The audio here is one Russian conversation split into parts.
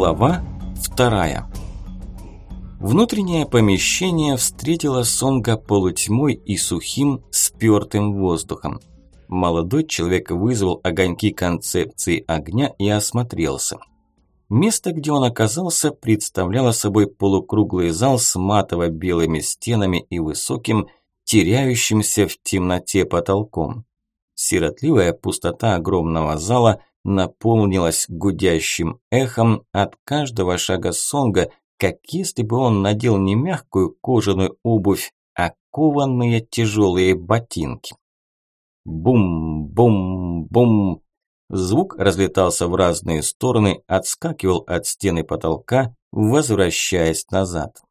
Глава вторая. Внутреннее помещение встретило Сонга полутьмой и сухим, спёртым воздухом. Молодой человек вызвал огоньки концепции огня и осмотрелся. Место, где он оказался, представляло собой полукруглый зал с матово-белыми стенами и высоким, теряющимся в темноте потолком. Сиротливая пустота огромного зала наполнилась гудящим эхом от каждого шага Сонга, как если бы он надел не мягкую кожаную обувь, а кованные тяжелые ботинки. Бум-бум-бум. Звук разлетался в разные стороны, отскакивал от стены потолка, возвращаясь назад.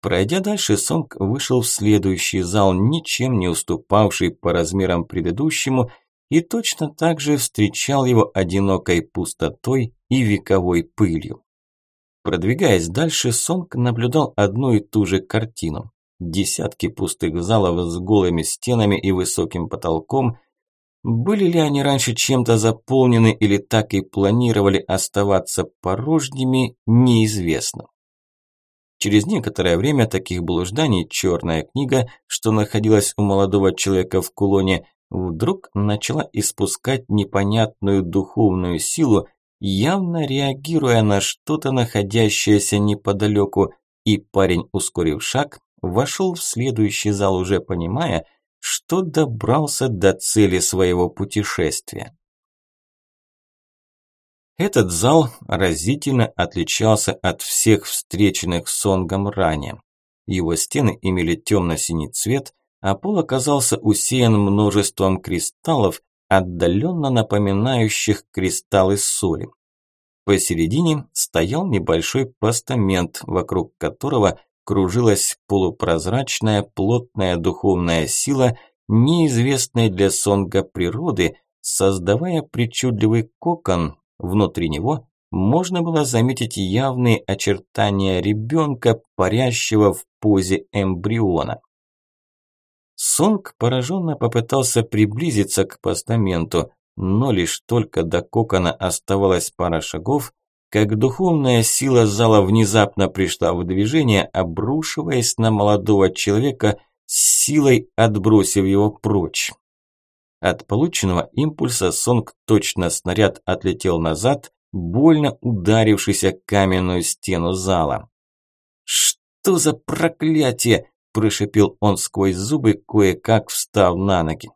Пройдя дальше, Сонг вышел в следующий зал, ничем не уступавший по размерам предыдущему, и точно так же встречал его одинокой пустотой и вековой пылью. Продвигаясь дальше, Сонг наблюдал одну и ту же картину. Десятки пустых залов с голыми стенами и высоким потолком. Были ли они раньше чем-то заполнены или так и планировали оставаться порожними, неизвестно. Через некоторое время таких блужданий черная книга, что находилась у молодого человека в кулоне, вдруг начала испускать непонятную духовную силу, явно реагируя на что-то находящееся неподалеку, и парень, ускорив шаг, вошел в следующий зал, уже понимая, что добрался до цели своего путешествия. Этот зал разительно отличался от всех встреченных Сонгом ранее. Его стены имели темно-синий цвет, а пол оказался усеян множеством кристаллов, отдаленно напоминающих кристаллы соли. Посередине стоял небольшой постамент, вокруг которого кружилась полупрозрачная плотная духовная сила, неизвестная для Сонга природы, создавая причудливый кокон, Внутри него можно было заметить явные очертания ребенка, парящего в позе эмбриона. Сонг пораженно попытался приблизиться к постаменту, но лишь только до кокона оставалось пара шагов, как духовная сила зала внезапно пришла в движение, обрушиваясь на молодого человека, силой отбросив его прочь. От полученного импульса Сонг точно снаряд отлетел назад, больно ударившись о каменную стену зала. «Что за проклятие!» – прошипел он сквозь зубы, кое-как встав на ноги.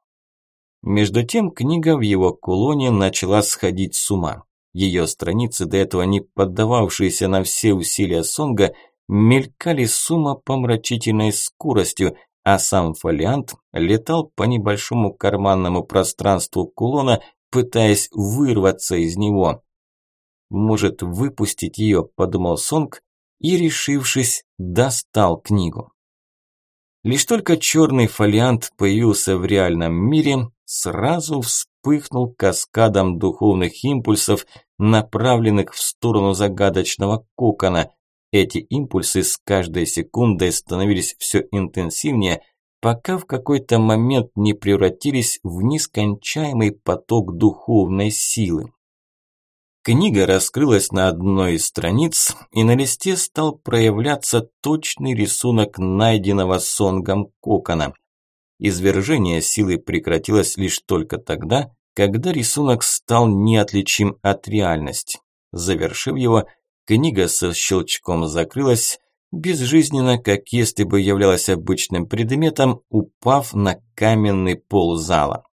Между тем книга в его кулоне начала сходить с ума. Ее страницы, до этого не поддававшиеся на все усилия Сонга, мелькали с ума помрачительной скоростью, а сам фолиант летал по небольшому карманному пространству кулона, пытаясь вырваться из него. «Может, выпустить ее», – подумал Сонг, и, решившись, достал книгу. Лишь только черный фолиант появился в реальном мире, сразу вспыхнул каскадом духовных импульсов, направленных в сторону загадочного кокона. Эти импульсы с каждой секундой становились все интенсивнее, пока в какой-то момент не превратились в нескончаемый поток духовной силы. Книга раскрылась на одной из страниц, и на листе стал проявляться точный рисунок найденного сонгом кокона. Извержение силы прекратилось лишь только тогда, когда рисунок стал неотличим от реальности. Завершив его, Книга со щелчком закрылась, безжизненно, как если бы являлась обычным предметом, упав на каменный пол зала.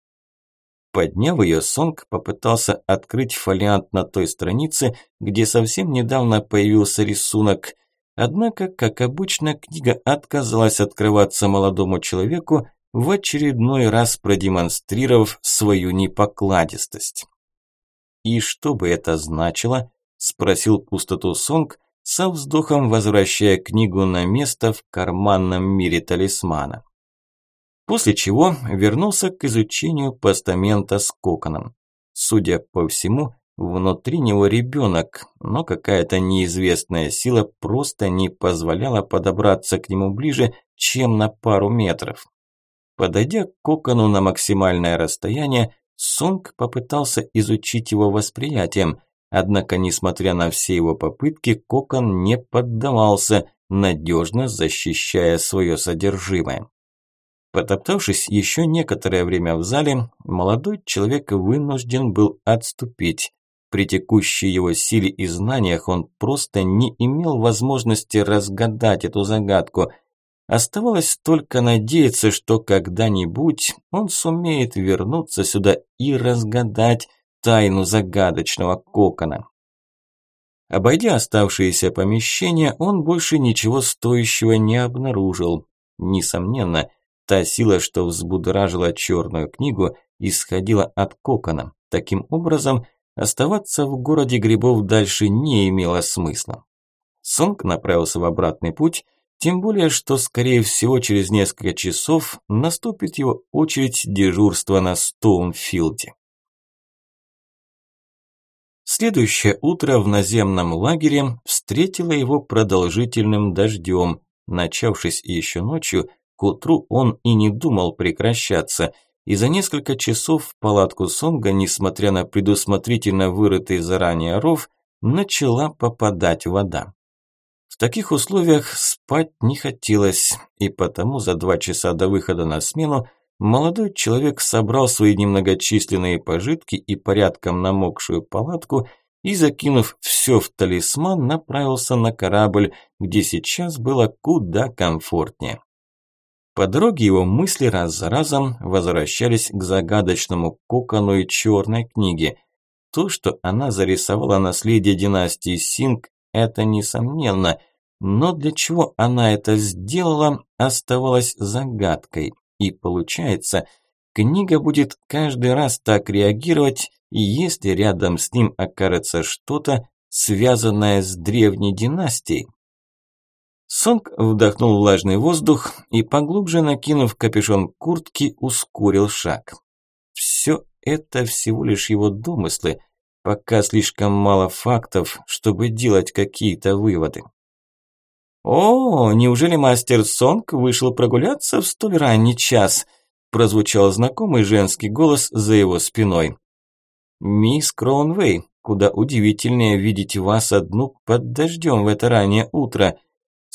Подняв ее, Сонг попытался открыть фолиант на той странице, где совсем недавно появился рисунок. Однако, как обычно, книга отказалась открываться молодому человеку, в очередной раз продемонстрировав свою непокладистость. И что бы это значило, спросил пустоту Сонг, со вздохом возвращая книгу на место в карманном мире талисмана. После чего вернулся к изучению постамента с коконом. Судя по всему, внутри него ребенок, но какая-то неизвестная сила просто не позволяла подобраться к нему ближе, чем на пару метров. Подойдя к кокону на максимальное расстояние, Сонг попытался изучить его восприятием – Однако, несмотря на все его попытки, кокон не поддавался, надежно защищая свое содержимое. Потоптавшись еще некоторое время в зале, молодой человек вынужден был отступить. При текущей его силе и знаниях он просто не имел возможности разгадать эту загадку. Оставалось только надеяться, что когда-нибудь он сумеет вернуться сюда и разгадать тайну загадочного кокона. Обойдя оставшиеся помещения, он больше ничего стоящего не обнаружил. Несомненно, та сила, что взбудоражила черную книгу, исходила от кокона. Таким образом, Оставаться в городе грибов дальше не имело смысла. Сонг направился в обратный путь, тем более, что, скорее всего, через несколько часов наступит его очередь дежурства на Стоунфилде. Следующее утро в наземном лагере встретило его продолжительным дождем. Начавшись еще ночью, к утру он и не думал прекращаться – и за несколько часов в палатку Сонга, несмотря на предусмотрительно вырытый заранее ров, начала попадать вода. В таких условиях спать не хотелось, и потому за два часа до выхода на смену молодой человек собрал свои немногочисленные пожитки и порядком намокшую палатку и, закинув все в талисман, направился на корабль, где сейчас было куда комфортнее. По дороге его мысли раз за разом возвращались к загадочному кокону и черной книге. То, что она зарисовала наследие династии Синг, это несомненно, но для чего она это сделала, оставалось загадкой. И получается, книга будет каждый раз так реагировать, если рядом с ним окажется что-то, связанное с древней династией. Сонг вдохнул влажный воздух и, поглубже накинув капюшон куртки, ускорил шаг. Все это всего лишь его домыслы, пока слишком мало фактов, чтобы делать какие-то выводы. «О, неужели мастер Сонг вышел прогуляться в столь ранний час?» прозвучал знакомый женский голос за его спиной. «Мисс Кроунвей, куда удивительнее видеть вас одну под дождем в это раннее утро»,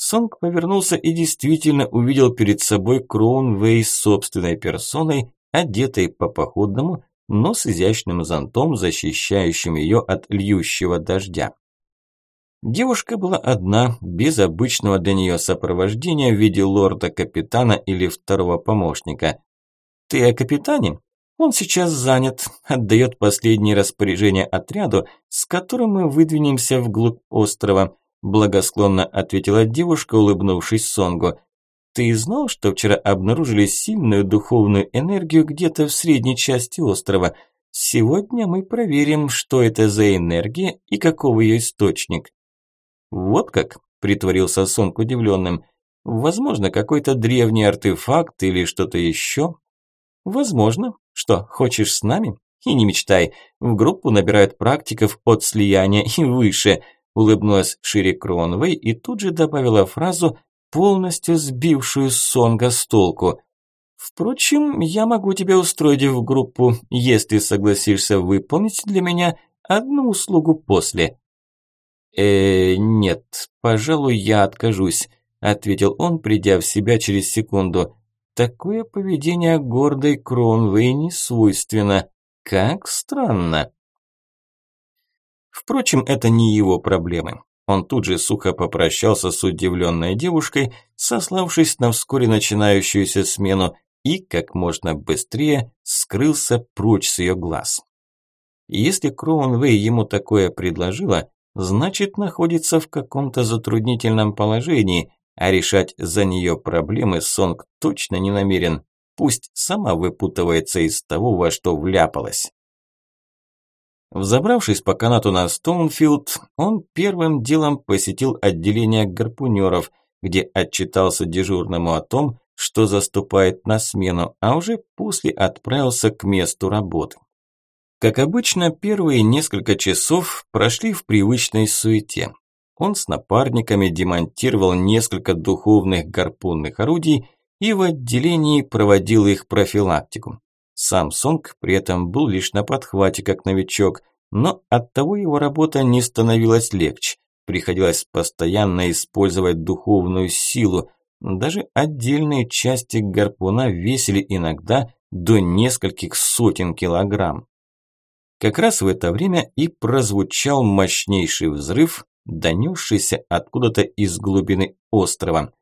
Сонг повернулся и действительно увидел перед собой Кроунвей собственной персоной, одетой по-походному, но с изящным зонтом, защищающим ее от льющего дождя. Девушка была одна, без обычного для нее сопровождения в виде лорда-капитана или второго помощника. «Ты о капитане?» Он сейчас занят, отдает последние распоряжения отряду, с которым мы выдвинемся вглубь острова благосклонно ответила девушка, улыбнувшись Сонгу. Ты знал, что вчера обнаружили сильную духовную энергию где-то в средней части острова? Сегодня мы проверим, что это за энергия и каков ее источник. Вот как, притворился Сонг удивленным. Возможно, какой-то древний артефакт или что-то еще? Возможно. Что, хочешь с нами? И не мечтай. В группу набирают практиков от слияния и выше – улыбнулась шире Кронвей и тут же добавила фразу, полностью сбившую Сонга с толку. «Впрочем, я могу тебя устроить в группу, если согласишься выполнить для меня одну услугу после». «Э, нет, пожалуй, я откажусь», – ответил он, придя в себя через секунду. «Такое поведение гордой Кронвей не свойственно. Как странно». Впрочем, это не его проблемы. Он тут же сухо попрощался с удивленной девушкой, сославшись на вскоре начинающуюся смену, и как можно быстрее скрылся прочь с ее глаз. Если Кроунвей ему такое предложила, значит находится в каком-то затруднительном положении, а решать за нее проблемы Сонг точно не намерен. Пусть сама выпутывается из того, во что вляпалась. Взобравшись по канату на Стоунфилд, он первым делом посетил отделение гарпунеров, где отчитался дежурному о том, что заступает на смену, а уже после отправился к месту работы. Как обычно, первые несколько часов прошли в привычной суете. Он с напарниками демонтировал несколько духовных гарпунных орудий и в отделении проводил их профилактику. Сонг при этом был лишь на подхвате как новичок, но оттого его работа не становилась легче. Приходилось постоянно использовать духовную силу. Даже отдельные части гарпуна весили иногда до нескольких сотен килограмм. Как раз в это время и прозвучал мощнейший взрыв, донесшийся откуда-то из глубины острова.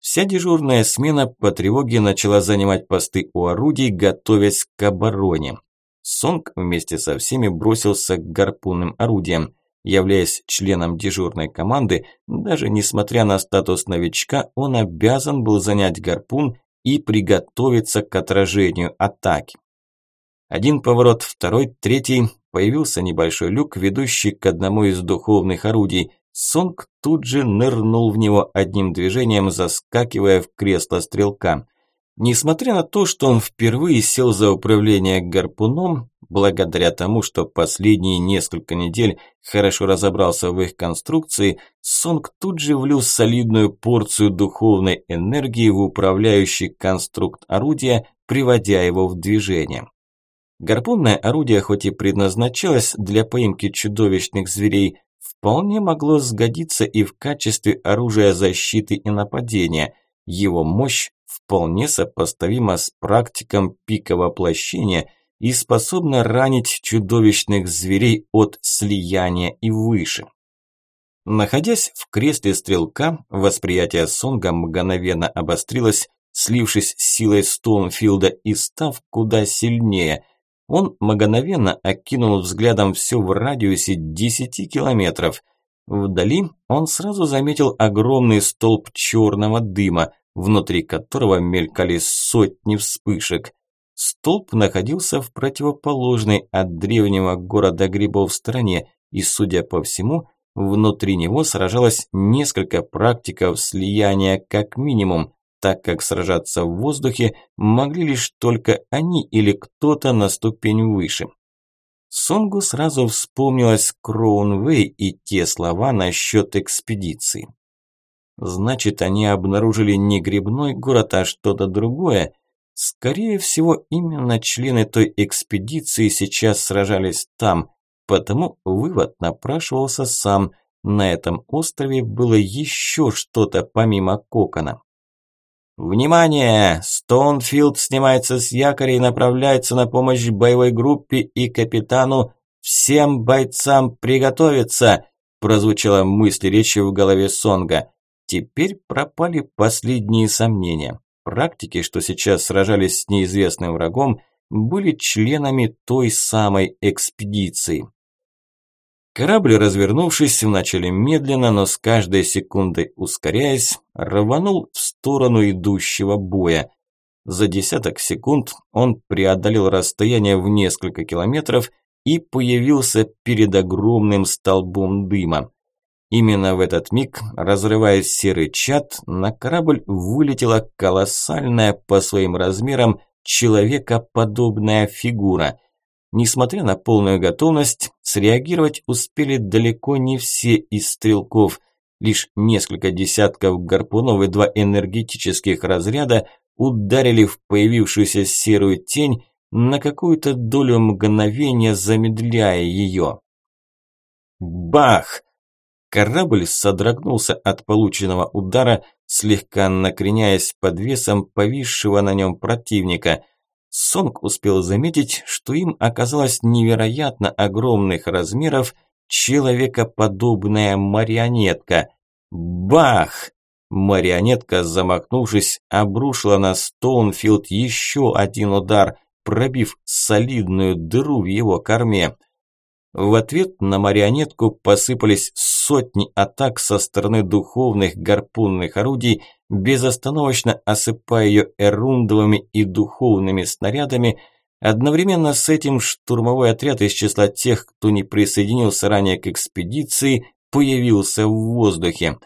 Вся дежурная смена по тревоге начала занимать посты у орудий, готовясь к обороне. Сонг вместе со всеми бросился к гарпунным орудиям. Являясь членом дежурной команды, даже несмотря на статус новичка, он обязан был занять гарпун и приготовиться к отражению атаки. Один поворот, второй, третий. Появился небольшой люк, ведущий к одному из духовных орудий. Сонг тут же нырнул в него одним движением, заскакивая в кресло стрелка. Несмотря на то, что он впервые сел за управление гарпуном, благодаря тому, что последние несколько недель хорошо разобрался в их конструкции, Сонг тут же влил солидную порцию духовной энергии в управляющий конструкт орудия, приводя его в движение. Гарпунное орудие, хоть и предназначалось для поимки чудовищных зверей, вполне могло сгодиться и в качестве оружия защиты и нападения. Его мощь вполне сопоставима с практиком пика воплощения и способна ранить чудовищных зверей от слияния и выше. Находясь в кресле стрелка, восприятие Сонга мгновенно обострилось, слившись с силой Стоунфилда и став куда сильнее. Он мгновенно окинул взглядом все в радиусе 10 километров. Вдали он сразу заметил огромный столб черного дыма, внутри которого мелькали сотни вспышек. Столб находился в противоположной от древнего города грибов стороне, и, судя по всему, внутри него сражалось несколько практиков слияния как минимум, так как сражаться в воздухе могли лишь только они или кто-то на ступень выше. Сонгу сразу вспомнилась Кроунвей и те слова насчет экспедиции. Значит, они обнаружили не грибной город, а что-то другое. Скорее всего, именно члены той экспедиции сейчас сражались там, потому вывод напрашивался сам. На этом острове было еще что-то помимо кокона. «Внимание! Стоунфилд снимается с якоря и направляется на помощь боевой группе и капитану. Всем бойцам приготовиться!» прозвучала мысль речи в голове Сонга. Теперь пропали последние сомнения. Практики, что сейчас сражались с неизвестным врагом, были членами той самой экспедиции. Корабль, развернувшись, вначале медленно, но с каждой секундой ускоряясь, рванул в сторону идущего боя. За десяток секунд он преодолел расстояние в несколько километров и появился перед огромным столбом дыма. Именно в этот миг, разрывая серый чат, на корабль вылетела колоссальная по своим размерам человекоподобная фигура. Несмотря на полную готовность, среагировать успели далеко не все из стрелков. Лишь несколько десятков гарпунов и два энергетических разряда ударили в появившуюся серую тень, на какую-то долю мгновения замедляя ее. Бах! Корабль содрогнулся от полученного удара, слегка накреняясь под весом повисшего на нем противника. Сонг успел заметить, что им оказалась невероятно огромных размеров человекоподобная марионетка. Бах! Марионетка, замахнувшись, обрушила на Стоунфилд еще один удар, пробив солидную дыру в его корме. В ответ на марионетку посыпались сотни атак со стороны духовных гарпунных орудий, безостановочно осыпая ее эрундовыми и духовными снарядами. Одновременно с этим штурмовой отряд из числа тех, кто не присоединился ранее к экспедиции, появился в воздухе.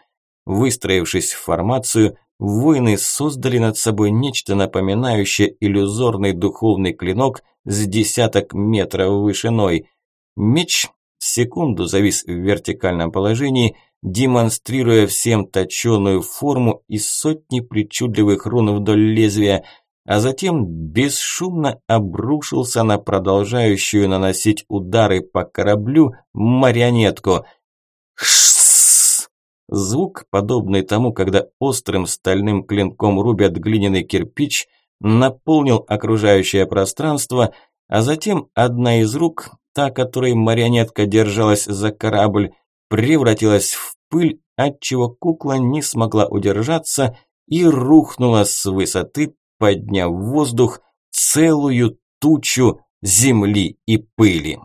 Выстроившись в формацию, воины создали над собой нечто напоминающее иллюзорный духовный клинок с десяток метров вышиной – Меч секунду завис в вертикальном положении, демонстрируя всем точеную форму и сотни причудливых рун вдоль лезвия. а затем бесшумно обрушился на продолжающую наносить удары по кораблю марионетку. Хшс! Звук, подобный тому, когда острым стальным клинком рубят глиняный кирпич, наполнил окружающее пространство, а затем одна из рук, та, которой марионетка держалась за корабль, превратилась в пыль, отчего кукла не смогла удержаться и рухнула с высоты, подняв в воздух целую тучу земли и пыли.